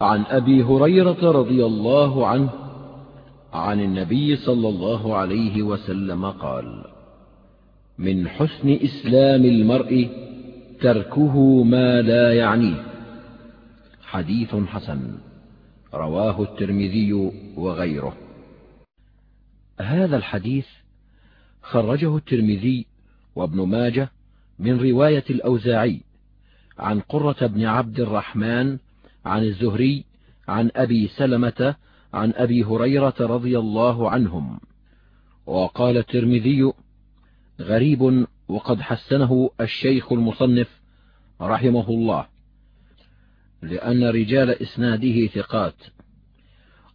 عن أبي هريرة رضي الله عنه عن النبي صلى الله عليه وسلم قال من حسن إسلام المرء تركه ما لا يعنيه حديث حسن رواه الترمذي وغيره. هذا الحديث خرجه الترمذي وابن ماجه من رواية الأوزاعي عن قرة بن عبد الرحمن عن الزهري عن أبي سلمة عن أبي هريرة رضي الله عنهم. وقال الترمذي غريب وقد حسنه الشيخ المصنف رحمه الله لأن رجال إسناده ثقات.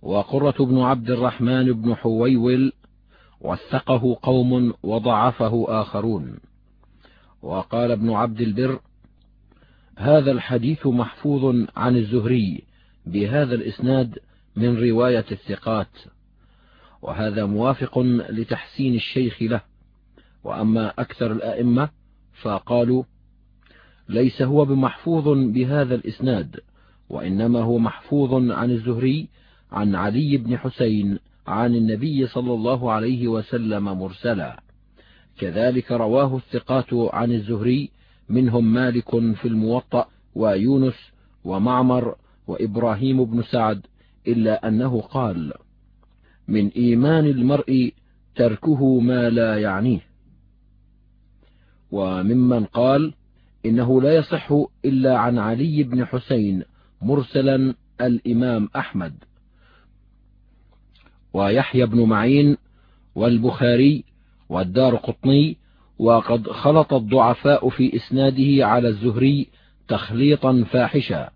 وقرة بن عبد الرحمن بن حويول وثقه قوم وضعفه آخرون. وقال ابن عبد البر هذا الحديث محفوظ عن الزهري بهذا الإسناد من رواية الثقات وهذا موافق لتحسين الشيخ له. وأما أكثر الأئمة فقالوا ليس هو بمحفوظ بهذا الإسناد وإنما هو محفوظ عن الزهري عن علي بن حسين عن النبي صلى الله عليه وسلم مرسلا. كذلك رواه الثقات عن الزهري منهم مالك في الموطأ ويونس ومعمر وإبراهيم بن سعد إلا أنه قال من إيمان المرء تركه ما لا يعنيه. وممن قال إنه لا يصح إلا عن علي بن حسين مرسلا الإمام أحمد. ويحيى بن معين والبخاري والدار قطني وقد خلط الضعفاء في إسناده على الزهري تخليطا فاحشا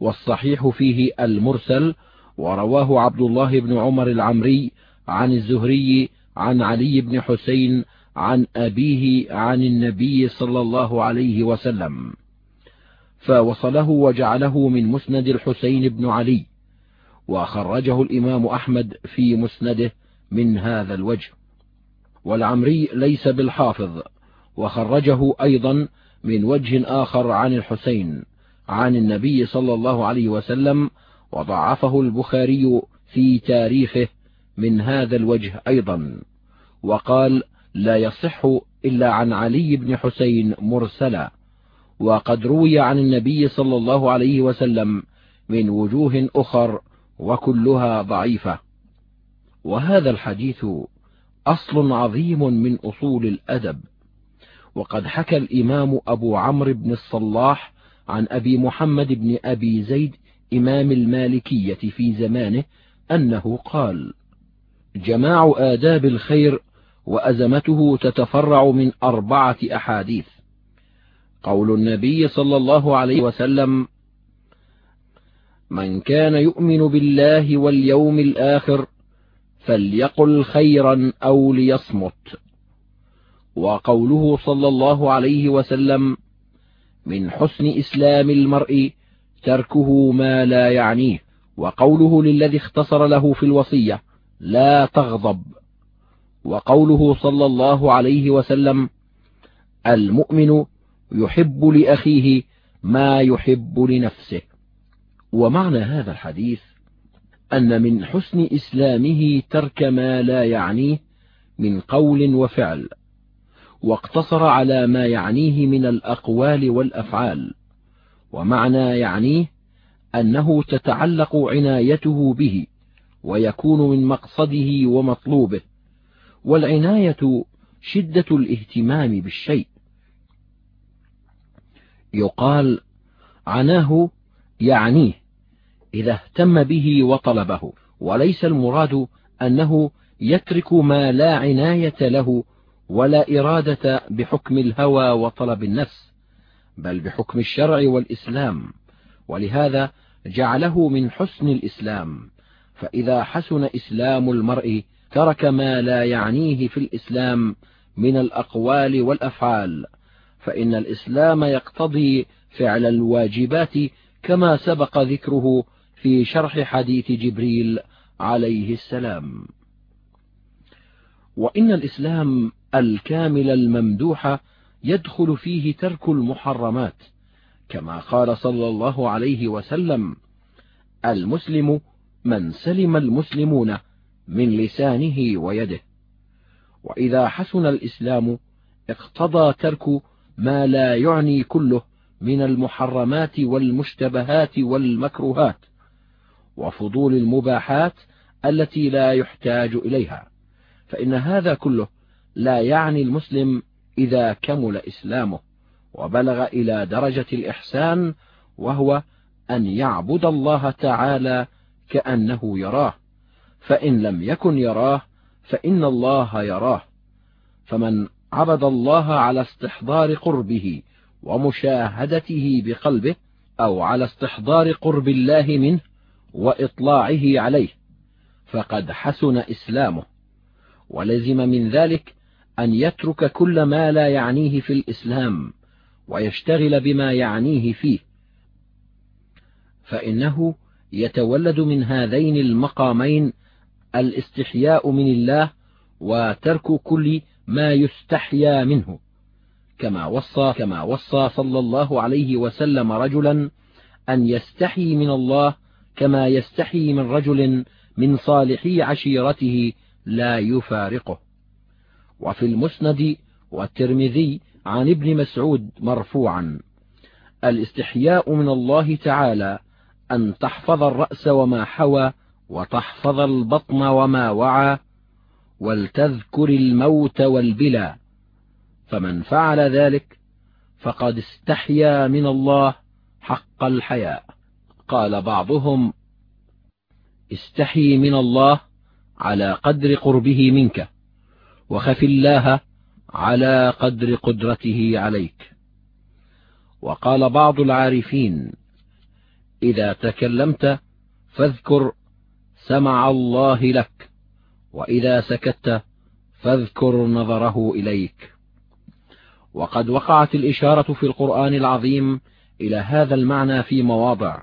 والصحيح فيه المرسل ورواه عبد الله بن عمر العمري عن الزهري عن علي بن حسين عن أبيه عن النبي صلى الله عليه وسلم. فوصله وجعله من مسند الحسين بن علي وخرجه الإمام أحمد في مسنده من هذا الوجه. والعمري ليس بالحافظ وخرجه أيضا من وجه آخر عن الحسين عن النبي صلى الله عليه وسلم وضعفه البخاري في تاريخه من هذا الوجه أيضا. وقال لا يصح إلا عن علي بن حسين مرسلا. وقد روي عن النبي صلى الله عليه وسلم من وجوه أخر وكلها ضعيفة. وهذا الحديث أصل عظيم من أصول الأدب. وقد حكى الإمام أبو عمرو بن الصلاح عن أبي محمد بن أبي زيد إمام المالكية في زمانه أنه قال جماع آداب الخير وأزمته تتفرع من أربعة أحاديث. قول النبي صلى الله عليه وسلم من كان يؤمن بالله واليوم الآخر فليقل خيرا أو ليصمت. وقوله صلى الله عليه وسلم من حسن إسلام المرء تركه ما لا يعنيه. وقوله للذي اختصر له في الوصية لا تغضب. وقوله صلى الله عليه وسلم المؤمن يحب لأخيه ما يحب لنفسه. ومعنى هذا الحديث أن من حسن إسلامه ترك ما لا يعنيه من قول وفعل واقتصر على ما يعنيه من الأقوال والأفعال ومعنى يعنيه أنه تتعلق عنايته به ويكون من مقصده ومطلوبه والعناية شدة الاهتمام بالشيء. يقال عناه يعنيه إذا اهتم به وطلبه وليس المراد أنه يترك ما لا عناية له ولا إرادة بحكم الهوى وطلب النفس بل بحكم الشرع والإسلام. ولهذا جعله من حسن الإسلام. فإذا حسن إسلام المرء ترك ما لا يعنيه في الإسلام من الأقوال والأفعال فإن الإسلام يقتضي فعل الواجبات كما سبق ذكره في شرح حديث جبريل عليه السلام. وإن الإسلام الكامل الممدوح يدخل فيه ترك المحرمات كما قال صلى الله عليه وسلم المسلم من سلم المسلمون من لسانه ويده وإذا حسن الإسلام اقتضى ترك ما لا يعني كله من المحرمات والمشتبهات والمكروهات. وفضول المباحات التي لا يحتاج إليها فإن هذا كله لا يعني المسلم إذا كمل إسلامه وبلغ إلى درجة الإحسان وهو أن يعبد الله تعالى كأنه يراه فإن لم يكن يراه فإن الله يراه. فمن عبد الله على استحضار قربه ومشاهدته بقلبه أو على استحضار قرب الله منه وإطلاعه عليه فقد حسن إسلامه ولزم من ذلك أن يترك كل ما لا يعنيه في الإسلام ويشتغل بما يعنيه فيه. فإنه يتولد من هذين المقامين الاستحياء من الله وترك كل ما يستحيا منه. كما وصى كما وصى صلى الله عليه وسلم رجلا أن يستحي من الله كما يستحي من رجل من صالحي عشيرته لا يفارقه. وفي المسند والترمذي عن ابن مسعود مرفوعا الاستحياء من الله تعالى أن تحفظ الرأس وما حوى وتحفظ البطن وما وعى ولتذكر الموت والبلى فمن فعل ذلك فقد استحيا من الله حق الحياء. قال بعضهم استحي من الله على قدر قربه منك وخف الله على قدر قدرته عليك. وقال بعض العارفين إذا تكلمت فاذكر سمع الله لك وإذا سكت فاذكر نظره إليك. وقد وقعت الإشارة في القرآن العظيم إلى هذا المعنى في مواضع.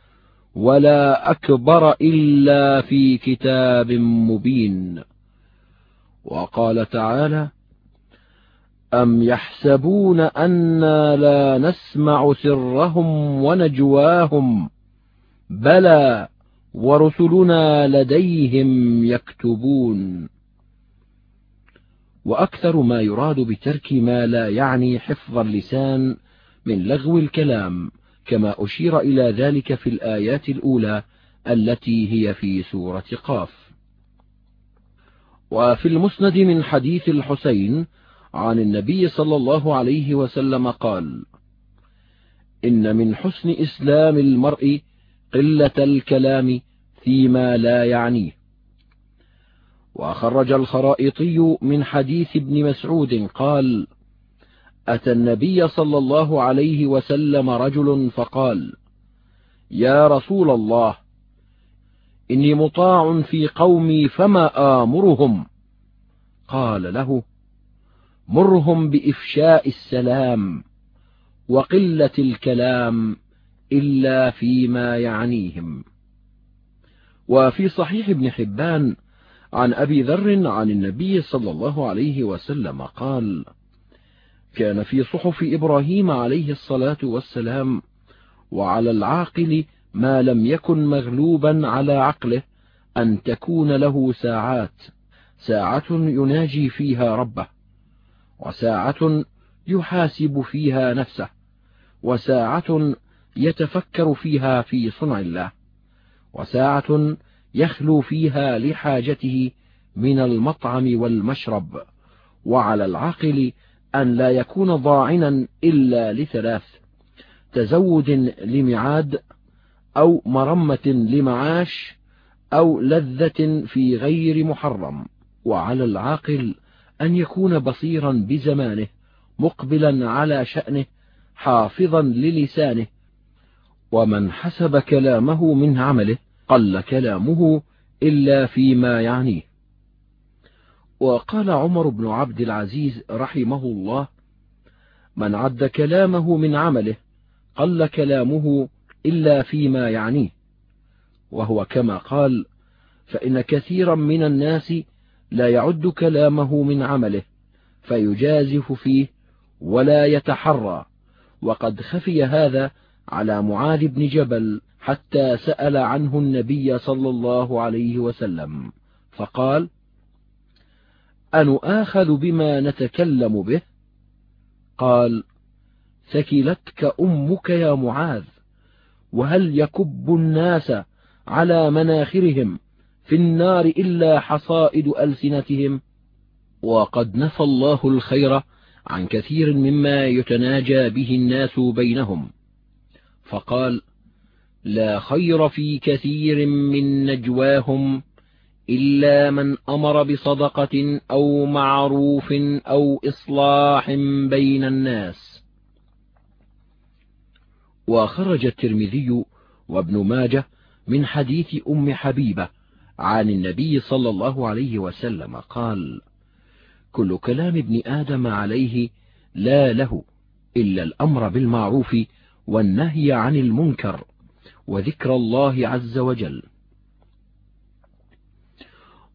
ولا أكبر إلا في كتاب مبين. وقال تعالى أم يحسبون أنا لا نسمع سرهم ونجواهم بلى ورسلنا لديهم يكتبون. وأكثر ما يراد بترك ما لا يعني حفظ اللسان من لغو الكلام. كما أشير إلى ذلك في الآيات الأولى التي هي في سورة قاف. وفي المسند من حديث الحسين عن النبي صلى الله عليه وسلم قال إن من حسن إسلام المرء قلة الكلام فيما لا يعنيه. وخرج الخرائطي من حديث ابن مسعود قال أتى النبي صلى الله عليه وسلم رجل فقال يا رسول الله إني مطاع في قومي فما آمرهم. قال له مرهم بإفشاء السلام وقلة الكلام إلا فيما يعنيهم. وفي صحيح ابن حبان عن أبي ذر عن النبي صلى الله عليه وسلم قال كان في صحف إبراهيم عليه الصلاة والسلام وعلى العاقل ما لم يكن مغلوبا على عقله أن تكون له ساعات ساعة يناجي فيها ربه وساعة يحاسب فيها نفسه وساعة يتفكر فيها في صنع الله وساعة يخلو فيها لحاجته من المطعم والمشرب وعلى العاقل أن لا يكون ضاعنا إلا لثلاث تزود لمعاد أو مرمة لمعاش أو لذة في غير محرم وعلى العاقل أن يكون بصيرا بزمانه مقبلا على شأنه حافظا للسانه. ومن حسب كلامه من عمله قل كلامه إلا فيما يعنيه. وقال عمر بن عبد العزيز رحمه الله من عد كلامه من عمله قل كلامه إلا فيما يعنيه وهو كما قال فإن كثيرا من الناس لا يعد كلامه من عمله فيجازف فيه ولا يتحرى وقد خفي هذا على معاذ بن جبل حتى سأل عنه النبي صلى الله عليه وسلم فقال أنؤاخذ بما نتكلم به؟ قال ثكلتك أمك يا معاذ وهل يكب الناس على مناخرهم في النار إلا حصائد ألسنتهم؟ وقد نفى الله الخير عن كثير مما يتناجى به الناس بينهم. فقال لا خير في كثير من نجواهم. إلا من أمر بصدقة أو معروف أو إصلاح بين الناس. وخرج الترمذي وابن ماجه من حديث أم حبيبة عن النبي صلى الله عليه وسلم قال كل كلام ابن آدم عليه لا له إلا الأمر بالمعروف والنهي عن المنكر وذكر الله عز وجل.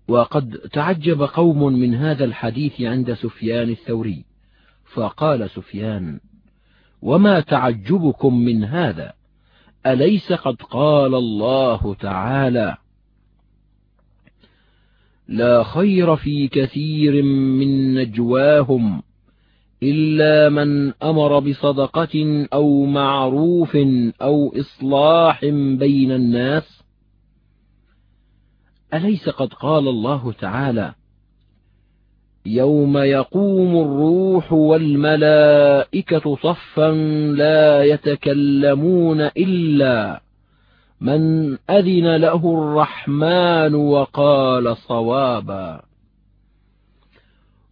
وقد تعجب قوم من هذا الحديث عند سفيان الثوري. فقال سفيان وما تعجبكم من هذا؟ أليس قد قال الله تعالى لا خير في كثير من نجواهم إلا من أمر بصدقة أو معروف أو إصلاح بين الناس أليس قد قال الله تعالى يوم يقوم الروح والملائكة صفا لا يتكلمون إلا من أذن له الرحمن وقال صوابا.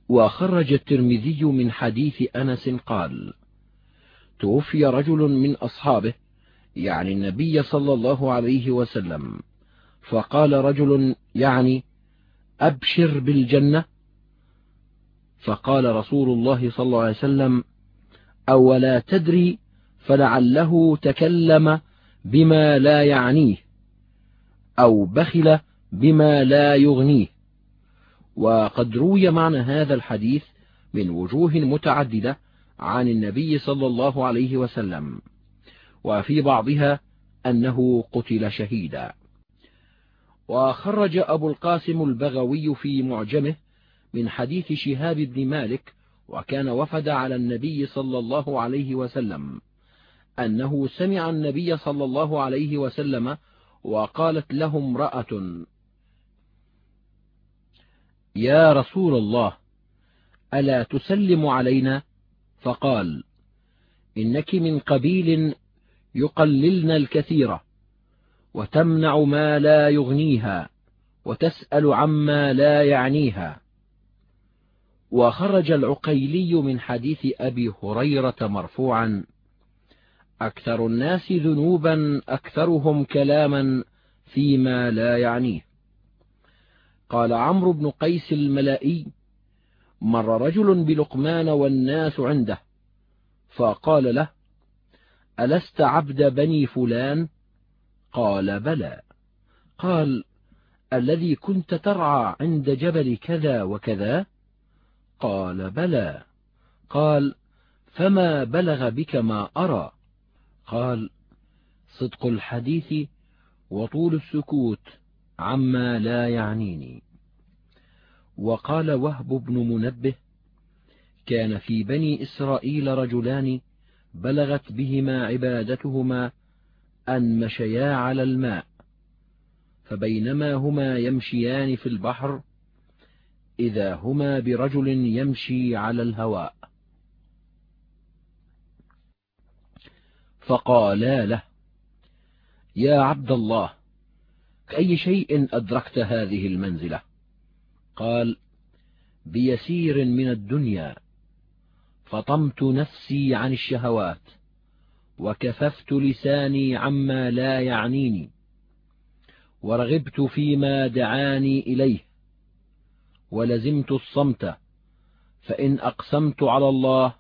وخرج الترمذي من حديث أنس قال توفي رجل من أصحابه يعني النبي صلى الله عليه وسلم. فقال رجل يعني أبشر بالجنة. فقال رسول الله صلى الله عليه وسلم أولا تدري فلعله تكلم بما لا يعنيه أو بخل بما لا يغنيه. وقد روي معنى هذا الحديث من وجوه متعددة عن النبي صلى الله عليه وسلم وفي بعضها أنه قتل شهيدا. وخرج أبو القاسم البغوي في معجمه من حديث شهاب بن مالك وكان وفد على النبي صلى الله عليه وسلم أنه سمع النبي صلى الله عليه وسلم وقالت له امرأة يا رسول الله ألا تسلم علينا؟ فقال إنك من قبيل يقللن الكثير. وتمنع ما لا يغنيها وتسأل عما لا يعنيها. وخرج العقيلي من حديث أبي هريرة مرفوعا أكثر الناس ذنوبا أكثرهم كلاما فيما لا يعنيه. قال عمرو بن قيس الملائي مر رجل بلقمان والناس عنده فقال له ألست عبد بني فلان؟ قال بلى. قال الذي كنت ترعى عند جبل كذا وكذا؟ قال بلى. قال فما بلغ بك ما أرى؟ قال صدق الحديث وطول السكوت عما لا يعنيني. وقال وهب بن منبه كان في بني إسرائيل رجلان بلغت بهما عبادتهما أن مشيا على الماء فبينما هما يمشيان في البحر إذا هما برجل يمشي على الهواء. فقالا له يا عبد الله كأي شيء أدركت هذه المنزلة؟ قال بيسير من الدنيا فطمت نفسي عن الشهوات. وكففت لساني عما لا يعنيني ورغبت فيما دعاني إليه ولزمت الصمت فإن أقسمت على الله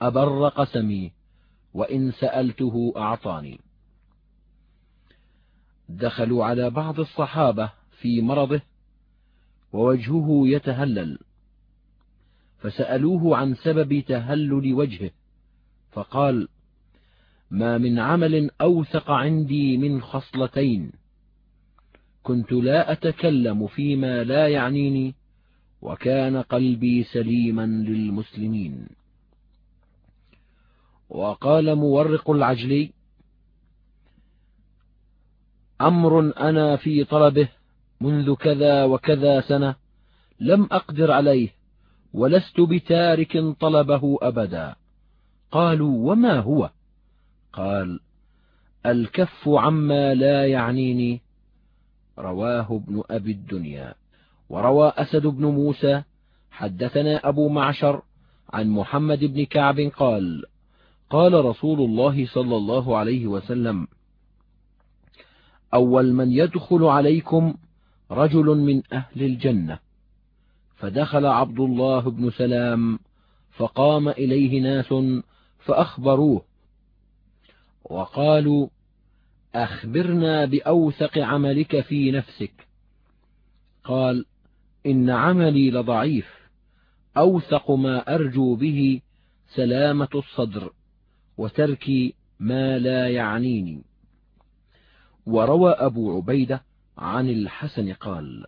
أبر قسمي وإن سألته أعطاني. دخلوا على بعض الصحابة في مرضه ووجهه يتهلل فسألوه عن سبب تهلل وجهه فقال ما من عمل أوثق عندي من خصلتين. كنت لا أتكلم فيما لا يعنيني وكان قلبي سليما للمسلمين. وقال مورق العجلي أمر أنا في طلبه منذ كذا وكذا سنة لم أقدر عليه ولست بتارك طلبه أبدا. قالوا وما هو؟ قال الكف عما لا يعنيني. رواه ابن أبي الدنيا. وروى أسد بن موسى حدثنا أبو معشر عن محمد بن كعب قال قال رسول الله صلى الله عليه وسلم أول من يدخل عليكم رجل من أهل الجنة. فدخل عبد الله بن سلام فقام إليه ناس فأخبروه وقالوا أخبرنا بأوثق عملك في نفسك. قال إن عملي لضعيف أوثق ما أرجو به سلامة الصدر وترك ما لا يعنيني. وروى أبو عبيدة عن الحسن قال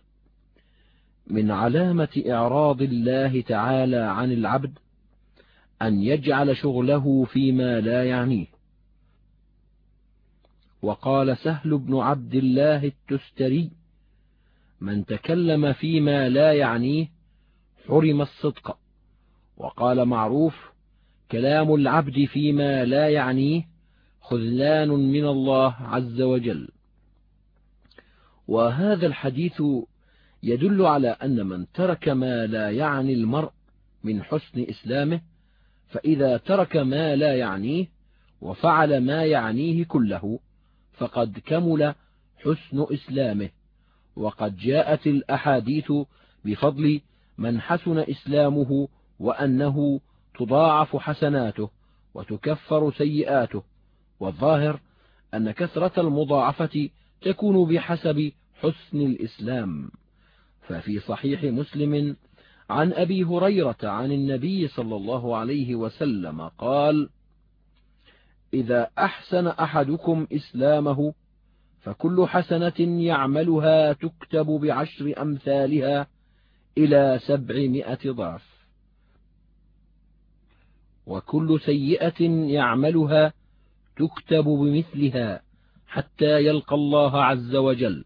من علامة إعراض الله تعالى عن العبد أن يجعل شغله فيما لا يعنيه. وقال سهل بن عبد الله التستري من تكلم فيما لا يعنيه حرم الصدق. وقال معروف كلام العبد فيما لا يعنيه خذلان من الله عز وجل. وهذا الحديث يدل على أن من ترك ما لا يعني المرء من حسن إسلامه فإذا ترك ما لا يعنيه وفعل ما يعنيه كله فقد كمل حسن إسلامه وقد جاءت الأحاديث بفضل من حسن إسلامه وأنه تضاعف حسناته وتكفر سيئاته والظاهر أن كثرة المضاعفة تكون بحسب حسن الإسلام. ففي صحيح مسلم عن أبي هريرة عن النبي صلى الله عليه وسلم قال إذا أحسن أحدكم إسلامه فكل حسنة يعملها تكتب بعشر أمثالها إلى سبعمائة ضعف. وكل سيئة يعملها تكتب بمثلها حتى يلقى الله عز وجل.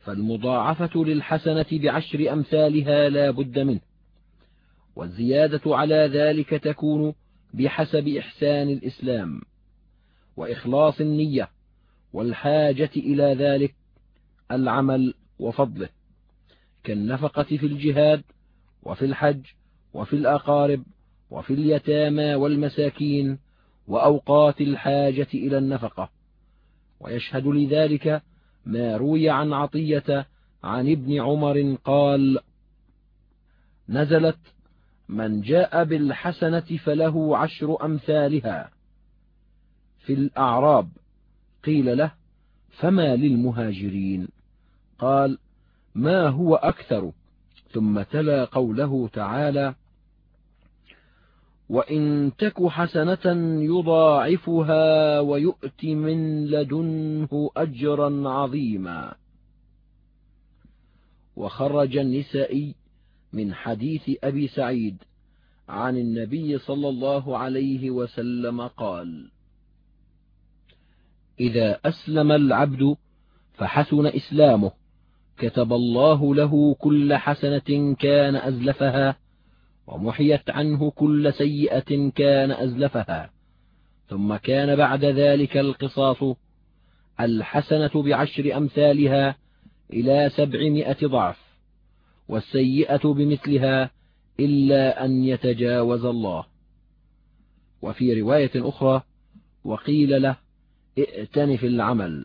فالمضاعفة للحسنة بعشر أمثالها لا بد منه والزيادة على ذلك تكون بحسب إحسان الإسلام وإخلاص النية والحاجة إلى ذلك العمل وفضله كالنفقة في الجهاد وفي الحج وفي الأقارب وفي اليتامى والمساكين وأوقات الحاجة إلى النفقة ويشهد لذلك ما روي عن عطية عن ابن عمر قال نزلت من جاء بالحسنة فله عشر أمثالها. في الأعراب قيل له فما للمهاجرين؟ قال ما هو أكثر؟ ثم تلا قوله تعالى وإن تك حسنة يضاعفها ويؤت من لدنه أجرا عظيما. وخرج النسائي من حديث أبي سعيد عن النبي صلى الله عليه وسلم قال إذا أسلم العبد فحسن إسلامه كتب الله له كل حسنة كان أزلفها ومحيت عنه كل سيئة كان أزلفها ثم كان بعد ذلك القصاص الحسنة بعشر أمثالها إلى سبعمائة ضعف والسيئة بمثلها إلا أن يتجاوز الله. وفي رواية أخرى وقيل له ائتن في العمل.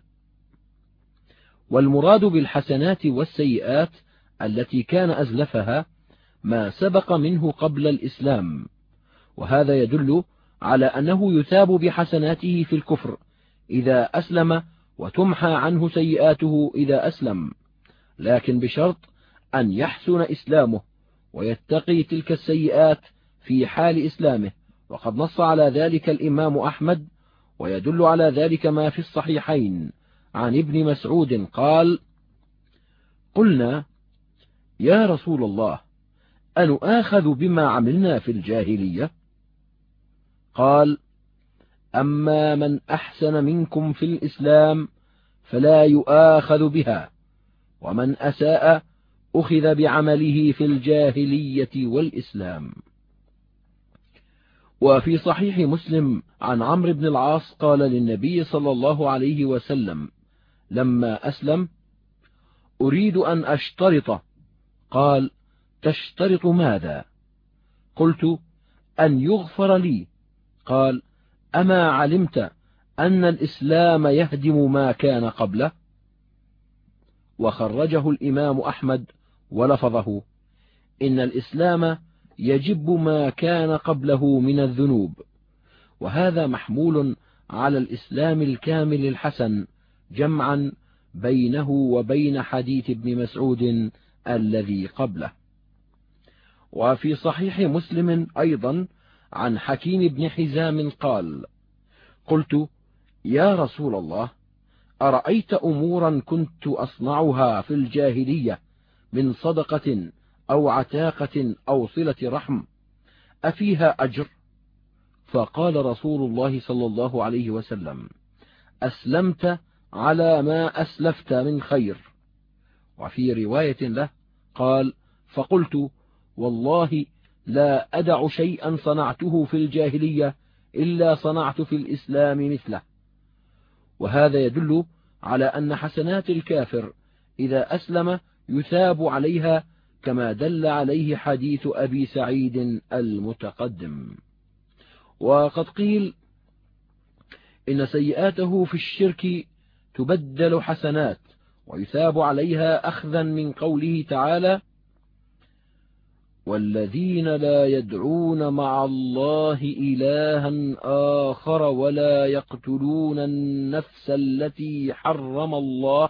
والمراد بالحسنات والسيئات التي كان أزلفها ما سبق منه قبل الإسلام. وهذا يدل على أنه يثاب بحسناته في الكفر إذا أسلم وتمحى عنه سيئاته إذا أسلم. لكن بشرط أن يحسن إسلامه ويتقي تلك السيئات في حال إسلامه. وقد نص على ذلك الإمام أحمد ويدل على ذلك ما في الصحيحين. عن ابن مسعود قال قلنا يا رسول الله أنؤاخذ بما عملنا في الجاهلية؟ قال أما من أحسن منكم في الإسلام فلا يؤاخذ بها ومن أساء أخذ بعمله في الجاهلية والإسلام. وفي صحيح مسلم عن عمرو بن العاص قال للنبي صلى الله عليه وسلم لما أسلم أريد أن أشترط. قال تشترط ماذا؟ قلت أن يغفر لي. قال أما علمت أن الإسلام يهدم ما كان قبله؟ وخرجه الإمام أحمد ولفظه إن الإسلام يجب ما كان قبله من الذنوب وهذا محمول على الإسلام الكامل الحسن جمعا بينه وبين حديث ابن مسعود الذي قبله. وفي صحيح مسلم أيضا عن حكيم بن حزام قال قلت يا رسول الله أرأيت أمورا كنت أصنعها في الجاهلية؟ من صدقة أو عتاقة أو صلة رحم أفيها أجر؟ فقال رسول الله صلى الله عليه وسلم أسلمت على ما أسلفت من خير. وفي رواية له قال فقلت والله لا أدع شيئا صنعته في الجاهلية إلا صنعت في الإسلام مثله. وهذا يدل على أن حسنات الكافر إذا أسلم يثاب عليها كما دل عليه حديث أبي سعيد المتقدم. وقد قيل إن سيئاته في الشرك تبدل حسنات ويثاب عليها أخذا من قوله تعالى والذين لا يدعون مع الله إلها آخر ولا يقتلون النفس التي حرم الله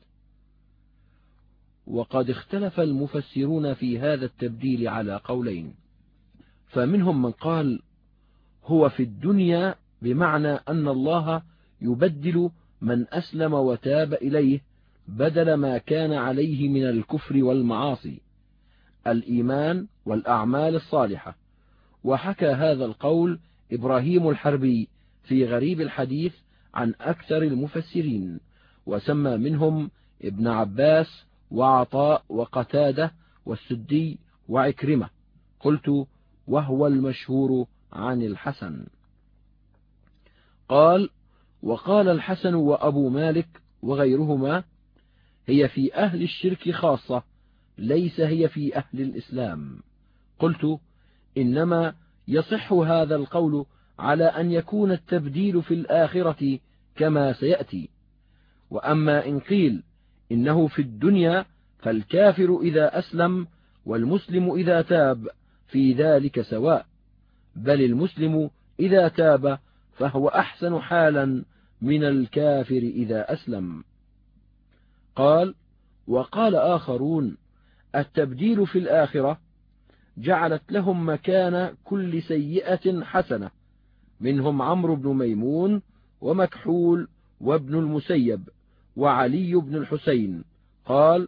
وقد اختلف المفسرون في هذا التبديل على قولين. فمنهم من قال هو في الدنيا بمعنى أن الله يبدل من أسلم وتاب إليه بدل ما كان عليه من الكفر والمعاصي الإيمان والأعمال الصالحة. وحكى هذا القول إبراهيم الحربي في غريب الحديث عن أكثر المفسرين وسمى منهم ابن عباس وعطاء وقتادة والسدي وعكرمة. قلت وهو المشهور عن الحسن. قال وقال الحسن وأبو مالك وغيرهما هي في أهل الشرك خاصة ليس هي في أهل الإسلام. قلت إنما يصح هذا القول على أن يكون التبديل في الآخرة كما سيأتي. وأما إن قيل إنه في الدنيا فالكافر إذا أسلم والمسلم إذا تاب في ذلك سواء بل المسلم إذا تاب فهو أحسن حالا من الكافر إذا أسلم. قال وقال آخرون التبديل في الآخرة جعلت لهم مكان كل سيئة حسنة منهم عمرو بن ميمون ومكحول وابن المسيب وعلي بن الحسين قال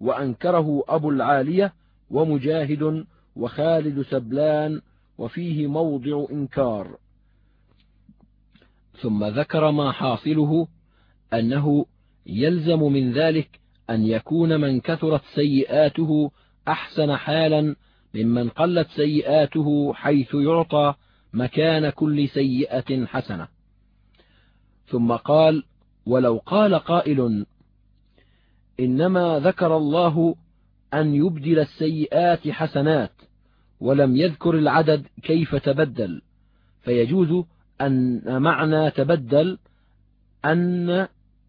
وأنكره أبو العالية ومجاهد وخالد سبلان وفيه موضع إنكار. ثم ذكر ما حاصله أنه يلزم من ذلك أن يكون من كثرت سيئاته أحسن حالا ممن قلت سيئاته حيث يعطى مكان كل سيئة حسنة. ثم قال ولو قال قائل إنما ذكر الله أن يبدل السيئات حسنات ولم يذكر العدد كيف تبدل فيجوز أن معنى تبدل أن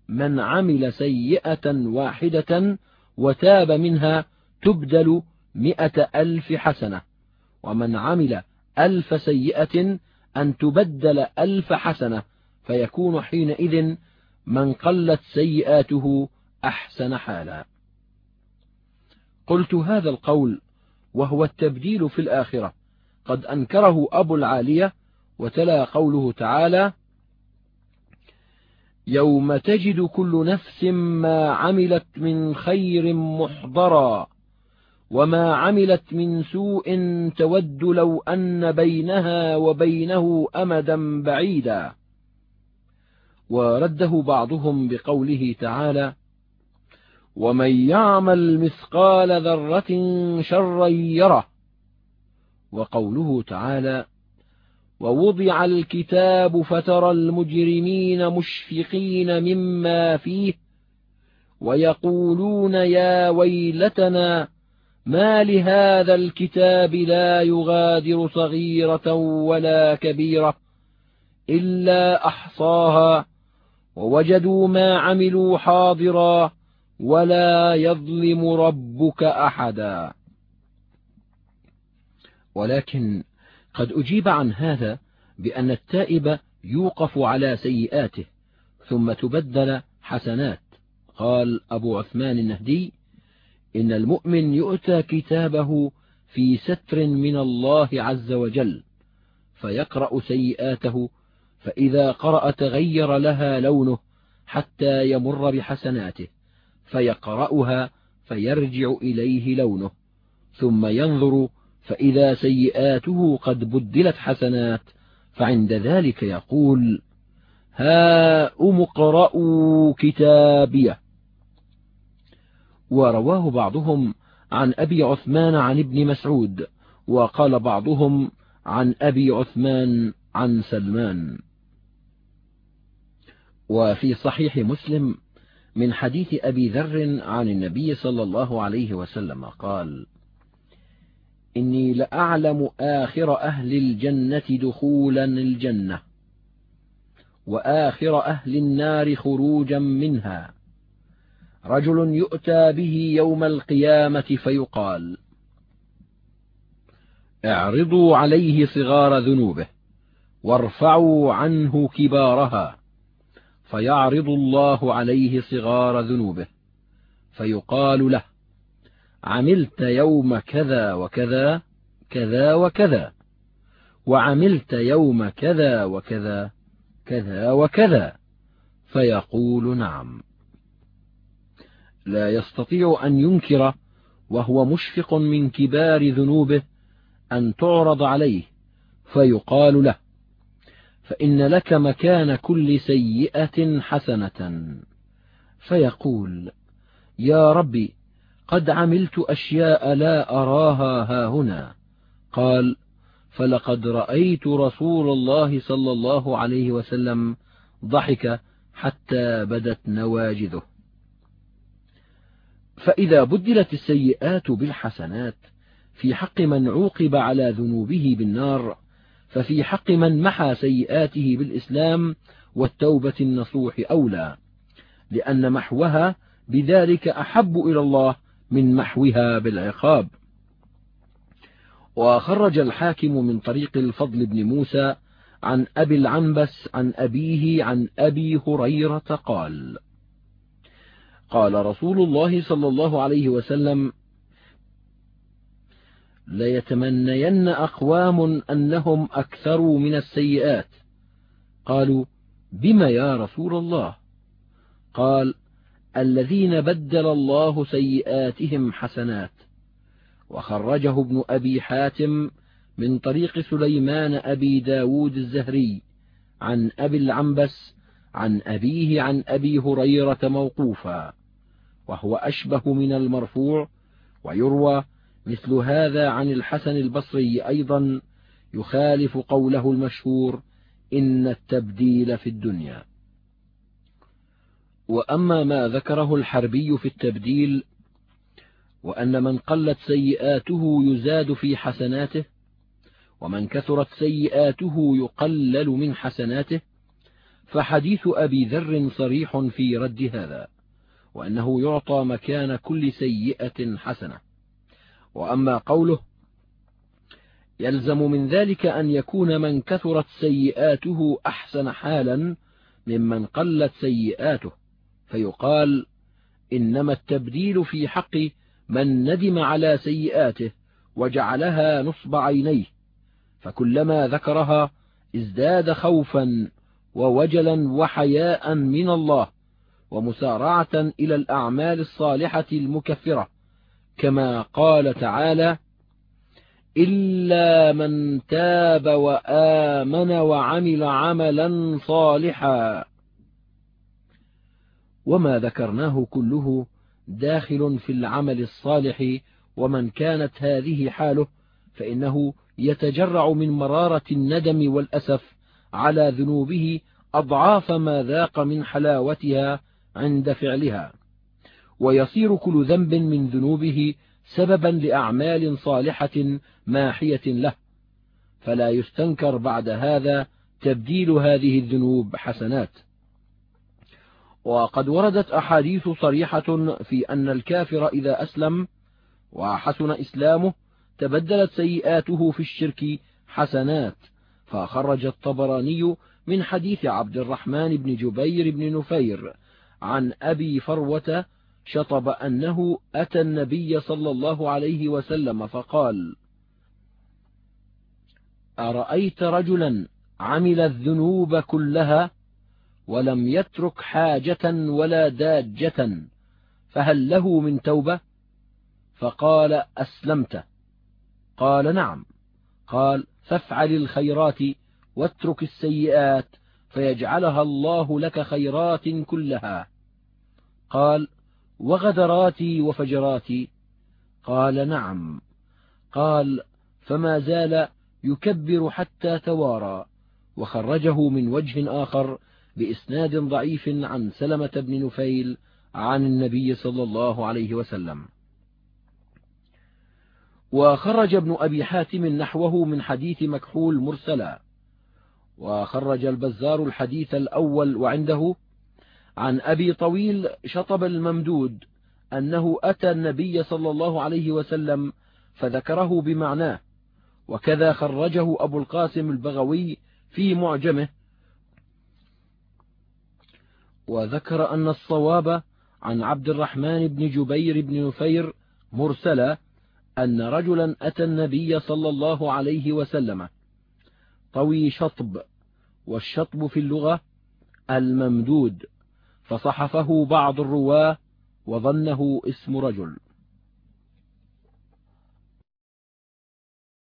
من عمل سيئة واحدة وتاب منها تبدل م ألف حسنة ومن عمل ألف سيئة أن تبدل ألف حسنة فيكون حينئذ من قلت سيئاته أحسن حالا. قلت هذا القول وهو التبديل في الآخرة. قد أنكره أبو العالية وتلا قوله تعالى يوم تجد كل نفس ما عملت من خير محضرا وما عملت من سوء تود لو أن بينها وبينه أمدا بعيدا. ورده بعضهم بقوله تعالى ومن يعمل مثقال ذرة شرا يره وقوله تعالى ووضع الكتاب فترى المجرمين مشفقين مما فيه ويقولون يا ويلتنا ما لهذا الكتاب لا يغادر صغيرة ولا كبيرة إلا أحصاها ووجدوا ما عملوا حاضرا ولا يظلم ربك أحدا. ولكن قد أجيب عن هذا بأن التائب يوقف على سيئاته ثم تبدل حسنات. قال أبو عثمان النهدي إن المؤمن يؤتى كتابه في ستر من الله عز وجل فيقرأ سيئاته فإذا قرأ تغير لها لونه حتى يمر بحسناته فيقرأها فيرجع إليه لونه ثم ينظر فإذا سيئاته قد بدلت حسنات فعند ذلك يقول هاؤم اقرءوا كتابيه. ورواه بعضهم عن أبي عثمان عن ابن مسعود وقال بعضهم عن أبي عثمان عن سلمان. وفي صحيح مسلم من حديث أبي ذر عن النبي صلى الله عليه وسلم قال إني لأعلم آخر أهل الجنة دخولا الجنة وآخر أهل النار خروجا منها. رجل يؤتى به يوم القيامة فيقال اعرضوا عليه صغار ذنوبه وارفعوا عنه كبارها. فيعرض الله عليه صغار ذنوبه فيقال له عملت يوم كذا وكذا كذا وكذا وعملت يوم كذا وكذا كذا وكذا فيقول نعم. لا يستطيع أن ينكر وهو مشفق من كبار ذنوبه أن تعرض عليه فيقال له فإن لك مكان كل سيئة حسنة. فيقول يا ربي قد عملت أشياء لا أراها هاهنا قال فلقد رأيت رسول الله صلى الله عليه وسلم ضحك حتى بدت نواجذه. فإذا بدلت السيئات بالحسنات في حق من عوقب على ذنوبه بالنار ففي حق من محى سيئاته بالإسلام والتوبة النصوح أولى لأن محوها بذلك أحب إلى الله من محوها بالعقاب. وخرج الحاكم من طريق الفضل بن موسى عن أبي العنبس عن أبيه عن أبي هريرة قال قال رسول الله صلى الله عليه وسلم ليتمنين أقوام أنهم أكثروا من السيئات. قالوا بم يا رسول الله؟ قال الذين بدل الله سيئاتهم حسنات. وخرجه ابن أبي حاتم من طريق سليمان أبي ب داود الزهري عن أبي العنبس عن أبيه عن أبي هريرة موقوفا وهو أشبه من المرفوع ويروى مثل هذا عن الحسن البصري أيضا يخالف قوله المشهور إن التبديل في الدنيا. وأما ما ذكره الحربي في التبديل وأن من قلت سيئاته يزاد في حسناته ومن كثرت سيئاته يقلل من حسناته فحديث أبي ذر صريح في رد هذا وأنه يعطى مكان كل سيئة حسنة. وأما قوله يلزم من ذلك أن يكون من كثرت سيئاته أحسن حالا ممن قلت سيئاته فيقال إنما التبديل في حق من ندم على سيئاته وجعلها نصب عينيه فكلما ذكرها ازداد خوفا ووجلا وحياء من الله ومسارعة إلى الأعمال الصالحة المكفرة. كما قال تعالى إلا من تاب وآمن وعمل عملا صالحا وما ذكرناه كله داخل في العمل الصالح ومن كانت هذه حاله فإنه يتجرع من مرارة الندم والأسف على ذنوبه أضعاف ما ذاق من حلاوتها عند فعلها ويصير كل ذنب من ذنوبه سببا لأعمال صالحة ماحية له. فلا يستنكر بعد هذا تبديل هذه الذنوب حسنات. وقد وردت أحاديث صريحة في أن الكافر إذا أسلم وحسن إسلامه تبدلت سيئاته في الشرك حسنات. فخرج الطبراني من حديث عبد الرحمن بن جبير بن نفير عن أبي فروة شطب أنه أتى النبي صلى الله عليه وسلم فقال أرأيت رجلا عمل الذنوب كلها ولم يترك حاجة ولا داجة فهل له من توبة؟ فقال أسلمت. قال نعم. قال فافعل الخيرات واترك السيئات فيجعلها الله لك خيرات كلها. قال وغدراتي وفجراتي؟ قال نعم. قال فما زال يكبر حتى توارى. وخرجه من وجه آخر بإسناد ضعيف عن سلمة بن نفيل عن النبي صلى الله عليه وسلم. وخرج ابن أبي حاتم نحوه من حديث مكحول مرسلا. وخرج البزار الحديث الأول وعنده عن أبي طويل شطب الممدود أنه أتى النبي صلى الله عليه وسلم فذكره بمعناه وكذا خرجه أبو القاسم البغوي في معجمه وذكر أن الصواب عن عبد الرحمن بن جبير بن نفير مرسلا أن رجلا أتى النبي صلى الله عليه وسلم طوي شطب والشطب في اللغة الممدود. فصحفه بعض الرواة وظنه اسم رجل.